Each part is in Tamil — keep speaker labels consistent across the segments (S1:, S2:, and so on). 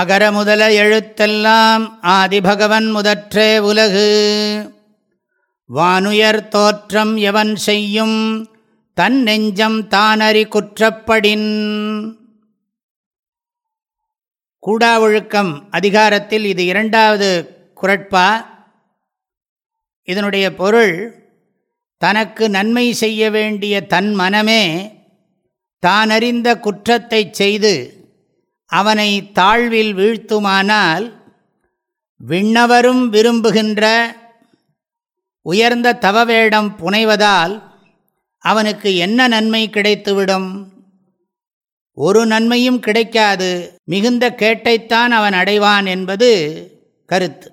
S1: அகர முதல எழுத்தெல்லாம் ஆதிபகவன் முதற்றே உலகு வானுயர் தோற்றம் எவன் செய்யும் தன் நெஞ்சம் தானறி குற்றப்படின் கூடா ஒழுக்கம் அதிகாரத்தில் இது இரண்டாவது குரட்பா இதனுடைய பொருள் தனக்கு நன்மை செய்ய வேண்டிய தன் மனமே தானறிந்த குற்றத்தை செய்து அவனை தாழ்வில் வீழ்த்துமானால் விண்ணவரும் விரும்புகின்ற உயர்ந்த தவவேடம் புனைவதால் அவனுக்கு என்ன நன்மை கிடைத்துவிடும் ஒரு நன்மையும் கிடைக்காது மிகுந்த கேட்டைத்தான் அவன் அடைவான் என்பது கருத்து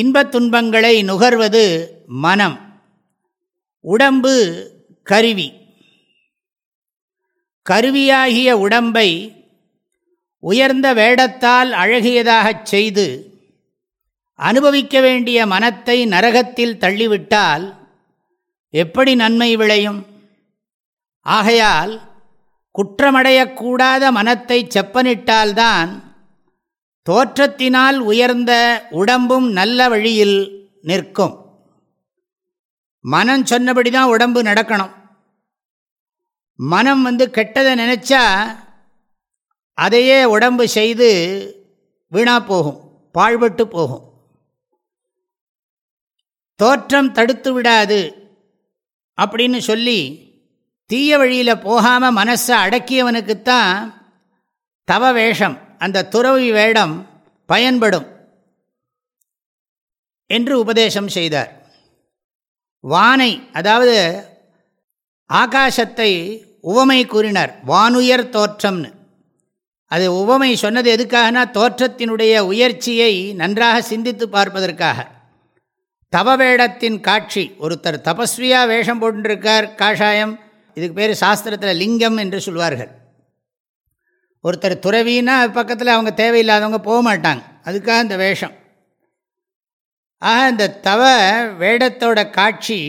S1: இன்பத் துன்பங்களை நுகர்வது மனம் உடம்பு கருவி கருவியாகிய உடம்பை உயர்ந்த வேடத்தால் அழகியதாகச் செய்து அனுபவிக்க வேண்டிய மனத்தை நரகத்தில் தள்ளிவிட்டால் எப்படி நன்மை விளையும் ஆகையால் குற்றமடையக்கூடாத மனத்தை செப்பனிட்டால்தான் தோற்றத்தினால் உயர்ந்த உடம்பும் நல்ல வழியில் நிற்கும் மனம் சொன்னபடி தான் உடம்பு நடக்கணும் மனம் வந்து கெட்டதை நினச்சா அதையே உடம்பு செய்து வீணாக போகும் பாழ்பட்டு போகும் தோற்றம் தடுத்து விடாது அப்படின்னு சொல்லி தீய வழியில் போகாமல் மனசை அடக்கியவனுக்குத்தான் தவ வேஷம் அந்த துறவி வேடம் பயன்படும் என்று உபதேசம் செய்தார் வானை அதாவது ஆகாசத்தை உவமை கூறினார் வானுயர் தோற்றம்னு அது உவமை சொன்னது எதுக்காகனா தோற்றத்தினுடைய உயர்ச்சியை நன்றாக சிந்தித்து பார்ப்பதற்காக தவ வேடத்தின் காட்சி ஒருத்தர் தபஸ்வியாக வேஷம் போட்டுருக்கார் காஷாயம் இதுக்கு பேர் சாஸ்திரத்தில் லிங்கம் என்று சொல்வார்கள் ஒருத்தர் துறவின்னா பக்கத்தில் அவங்க தேவையில்லாதவங்க போக மாட்டாங்க அதுக்காக இந்த வேஷம் ஆக இந்த தவ வேடத்தோட காட்சி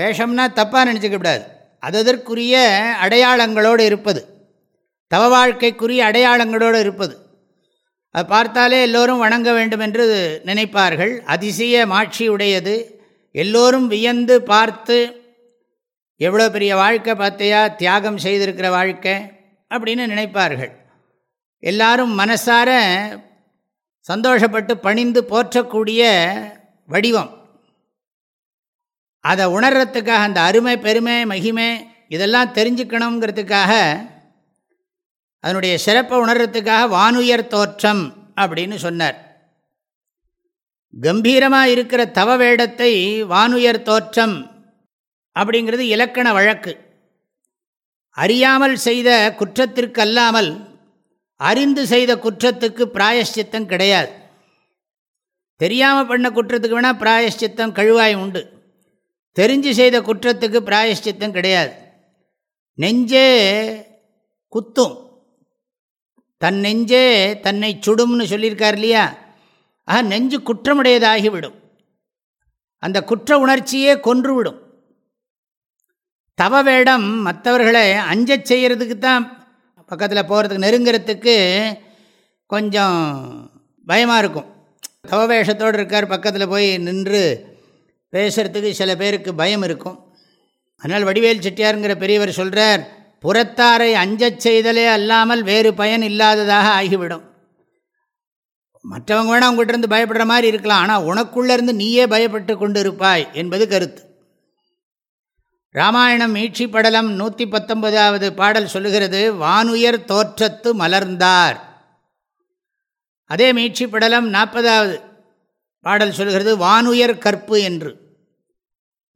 S1: வேஷம்னா தப்பாக நினச்சிக்க கூடாது அததற்குரிய அடையாளங்களோடு இருப்பது தவ வாழ்க்கைக்குரிய அடையாளங்களோடு இருப்பது அதை பார்த்தாலே எல்லோரும் வணங்க வேண்டும் என்று நினைப்பார்கள் அதிசய மாட்சி உடையது எல்லோரும் வியந்து பார்த்து எவ்வளோ பெரிய வாழ்க்கை பார்த்தையா தியாகம் செய்திருக்கிற வாழ்க்கை அப்படின்னு நினைப்பார்கள் எல்லாரும் மனசார சந்தோஷப்பட்டு பணிந்து போற்றக்கூடிய வடிவம் அதை உணர்கிறதுக்காக அந்த அருமை பெருமை மகிமை இதெல்லாம் தெரிஞ்சுக்கணுங்கிறதுக்காக அதனுடைய சிறப்பை உணர்கிறதுக்காக வானுயர் தோற்றம் அப்படின்னு சொன்னார் கம்பீரமாக இருக்கிற தவ வேடத்தை வானுயர் தோற்றம் அப்படிங்கிறது இலக்கண வழக்கு அறியாமல் செய்த குற்றத்திற்கு அல்லாமல் அறிந்து செய்த குற்றத்துக்கு பிராயஷ்சித்தம் கிடையாது தெரியாமல் பண்ண குற்றத்துக்கு வேணால் பிராயஷ்சித்தம் கழுவாய் உண்டு தெரிஞ்சு செய்த குற்றத்துக்கு பிராயஷ்டித்தம் கிடையாது நெஞ்சே குத்தும் தன் நெஞ்சே தன்னை சுடும்னு சொல்லியிருக்கார் இல்லையா ஆக நெஞ்சு குற்றமுடையதாகிவிடும் அந்த குற்ற உணர்ச்சியே கொன்றுவிடும் தவ வேடம் மற்றவர்களை அஞ்ச செய்கிறதுக்கு தான் பக்கத்தில் போகிறதுக்கு நெருங்கிறதுக்கு கொஞ்சம் பயமாக இருக்கும் தவ வேஷத்தோடு இருக்கார் பக்கத்தில் போய் நின்று பேசுகிறதுக்கு சில பேருக்கு பயம் இருக்கும் அதனால் வடிவேல் செட்டியாருங்கிற பெரியவர் சொல்கிறார் புறத்தாரை அஞ்சச் செய்தலே அல்லாமல் வேறு பயன் இல்லாததாக ஆகிவிடும் மற்றவங்க வேணால் உங்கள்கிட்ட இருந்து பயப்படுற மாதிரி இருக்கலாம் ஆனால் உனக்குள்ளேருந்து நீயே பயப்பட்டு கொண்டு இருப்பாய் என்பது கருத்து ராமாயணம் மீட்சி படலம் நூற்றி பத்தொன்பதாவது பாடல் சொல்லுகிறது வானுயர் தோற்றத்து மலர்ந்தார் அதே மீட்சி படலம் நாற்பதாவது பாடல் சொல்கிறது வானுயர் கற்பு என்று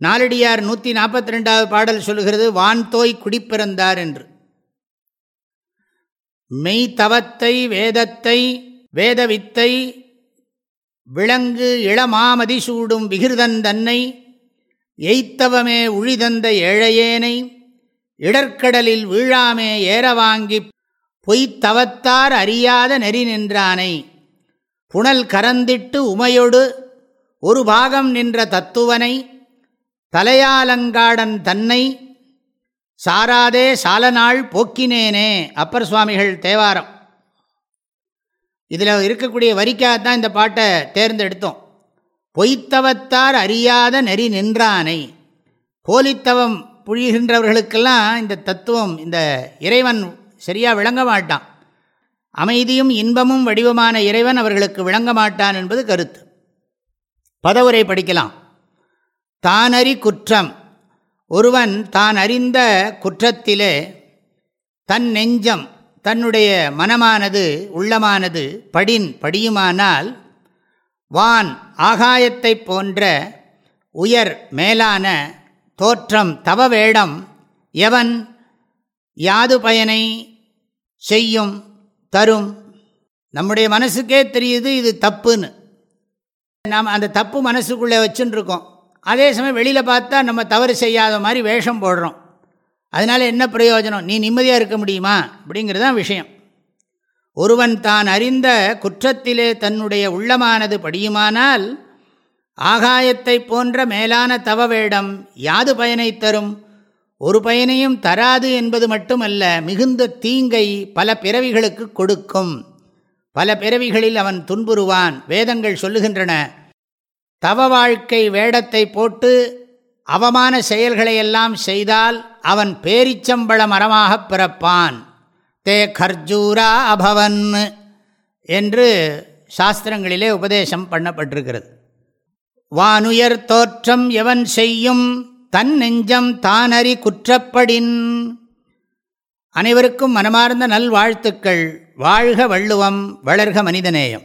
S1: நாலடியார் நூற்றி நாற்பத்தி ரெண்டாவது பாடல் சொல்கிறது வான்தோய் குடிப்பிறந்தார் என்று மெய்தவத்தை வேதத்தை வேதவித்தை விலங்கு இளமாமதி சூடும் விகிருதன் தன்னை எய்த்தவமே உழிதந்த ஏழையேனை இடர்கடலில் வீழாமே ஏற வாங்கி பொய்த்தவத்தார் அறியாத நெறி நின்றானை புனல் கரந்திட்டு உமையொடு ஒரு பாகம் நின்ற தத்துவனை தலையாலங்காடன் தன்னை சாராதே சாலநாள் போக்கினேனே அப்பர் சுவாமிகள் தேவாரம் இதில் இருக்கக்கூடிய வரிக்காக தான் இந்த பாட்டை தேர்ந்தெடுத்தோம் பொய்த்தவத்தார் அறியாத நெறி நின்றானை போலித்தவம் புழிகின்றவர்களுக்கெல்லாம் இந்த தத்துவம் இந்த இறைவன் சரியாக விளங்க மாட்டான் அமைதியும் இன்பமும் வடிவமான இறைவன் அவர்களுக்கு விளங்க மாட்டான் என்பது கருத்து பதவுரை படிக்கலாம் தானறி குற்றம் ஒருவன் தான் அறிந்த குற்றத்திலே தன் நெஞ்சம் தன்னுடைய மனமானது உள்ளமானது படின் படியுமானால் வான் ஆகாயத்தைப் போன்ற உயர் மேலான தோற்றம் தவ வேடம் எவன் யாது பயனை செய்யும் தரும் நம்முடைய மனசுக்கே தெரியுது இது தப்புன்னு நாம் அந்த தப்பு மனசுக்குள்ளே வச்சுன்னு இருக்கோம் அதே சமயம் வெளியில் பார்த்தா நம்ம தவறு செய்யாத மாதிரி வேஷம் போடுறோம் அதனால் என்ன பிரயோஜனம் நீ நிம்மதியாக இருக்க முடியுமா அப்படிங்கிறதான் விஷயம் ஒருவன் தான் அறிந்த குற்றத்திலே தன்னுடைய உள்ளமானது படியுமானால் ஆகாயத்தை போன்ற மேலான தவ வேடம் யாது பயனை தரும் ஒரு பயனையும் தராது என்பது மட்டுமல்ல மிகுந்த தீங்கை பல பிறவிகளுக்கு கொடுக்கும் பல பிறவிகளில் அவன் துன்புறுவான் வேதங்கள் சொல்லுகின்றன தவ வாழ்க்கை வேடத்தை போட்டு அவமான செயல்களை எல்லாம் செய்தால் அவன் பேரிச்சம்பள மரமாகப் பிறப்பான் தே கர்ஜூரா அபவன் என்று சாஸ்திரங்களிலே உபதேசம் பண்ணப்பட்டிருக்கிறது வானுயர் தோற்றம் எவன் செய்யும் தன் நெஞ்சம் தானறி குற்றப்படின் அனைவருக்கும் மனமார்ந்த நல்வாழ்த்துக்கள் வாழ்க வள்ளுவம் வளர்க மனிதநேயம்